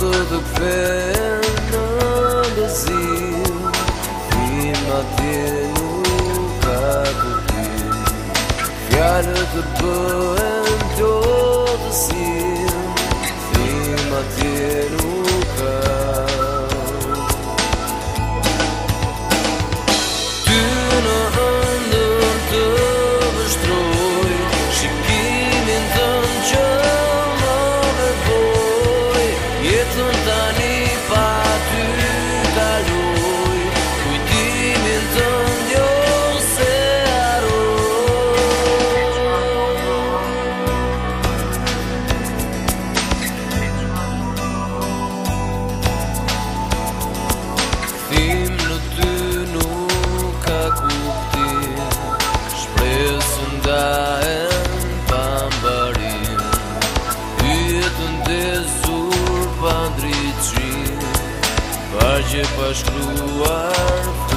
shkven në lezim Ima tje nuk ka kuptim Fjallë të bëhen të otësim Ima tje nuk ka Ty ty Pa që pa shkruar